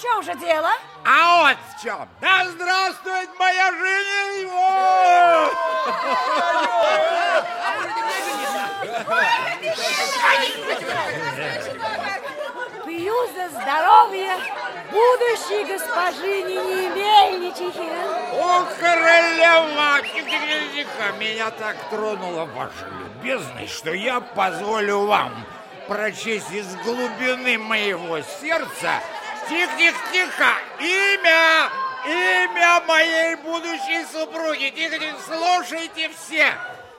В чем же дело? А вот в чем. Да здравствует моя жена! Пью за здоровье будущей госпожи Нини Мельничихи. О, королева! Меня так тронула ваша любезность, что я позволю вам прочесть из глубины моего сердца Тихо-тихо-тихо! Имя! Имя моей будущей супруги! Тихо-тихо! Слушайте все!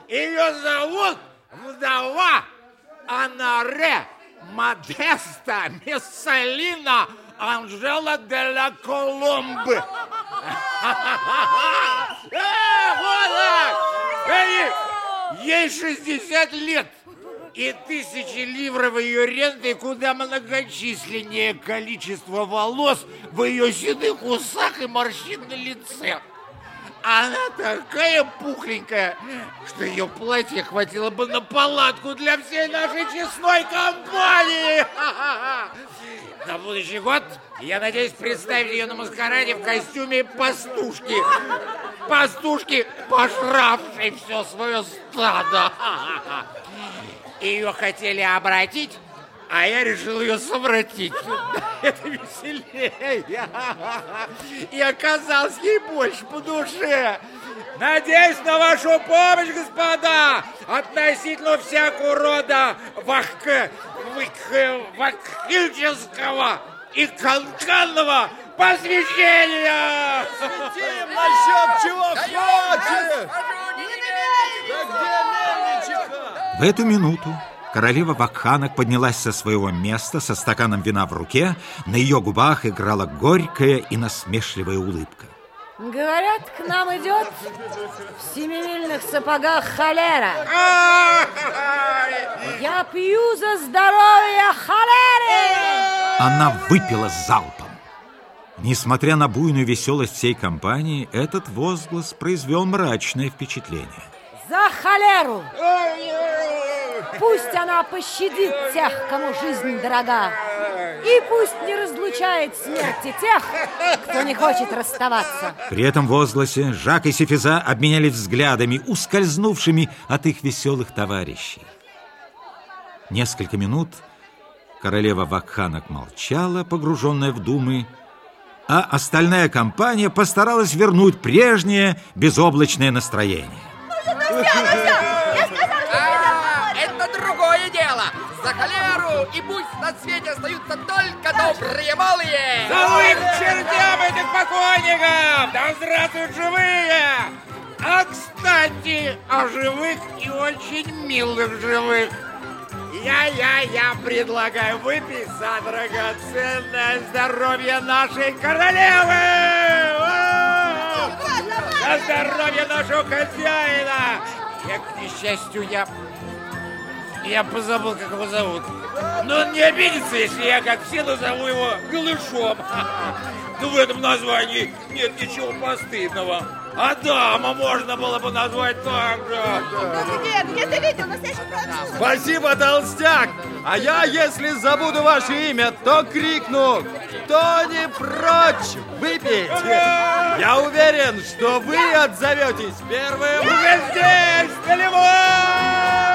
Ее зовут вдова Анаре Модеста Мессалина Анжела де ла Коломбы. Ей 60 лет и тысячи ливров ее ренты куда многочисленнее количество волос в ее седых усах и морщин на лице. Она такая пухленькая, что ее платье хватило бы на палатку для всей нашей честной компании. На будущий год я надеюсь представить ее на маскараде в костюме пастушки. Пастушки, пожравшей все свое стадо. Ее хотели обратить, а я решил ее совратить. Это веселее. И оказалось ей больше по душе. Надеюсь на вашу помощь, господа, относительно всякого рода вах... ваххильческого и канканного посвящения. Светим насчет чего хватит. В эту минуту королева Вакханок поднялась со своего места со стаканом вина в руке. На ее губах играла горькая и насмешливая улыбка. Говорят, к нам идет в семимильных сапогах холера. Я пью за здоровье холеры! Она выпила залпом. Несмотря на буйную веселость всей компании, этот возглас произвел мрачное впечатление. За холеру! Пусть она пощадит тех, кому жизнь дорога. И пусть не разлучает смерти тех, кто не хочет расставаться. При этом возгласе Жак и Сефиза обменялись взглядами, ускользнувшими от их веселых товарищей. Несколько минут королева Вакханок молчала, погруженная в думы, а остальная компания постаралась вернуть прежнее безоблачное настроение. Ну, за холеру, и пусть на свете остаются только добрые малые. Злым чертям этих покойников! Да здравствуют живые! А, кстати, о живых и очень милых живых. Я-я-я предлагаю выпить за драгоценное здоровье нашей королевы! За здоровье нашего хозяина! Я, к несчастью, я я позабыл, как его зовут. Но он не обидится, если я, как все, назову его голышом. Но в этом названии нет ничего постыдного. Адама можно было бы назвать так же. Спасибо, толстяк! А я, если забуду ваше имя, то крикну «Кто не прочь выпить?» Я уверен, что вы отзоветесь первым. Уже здесь, Голевой!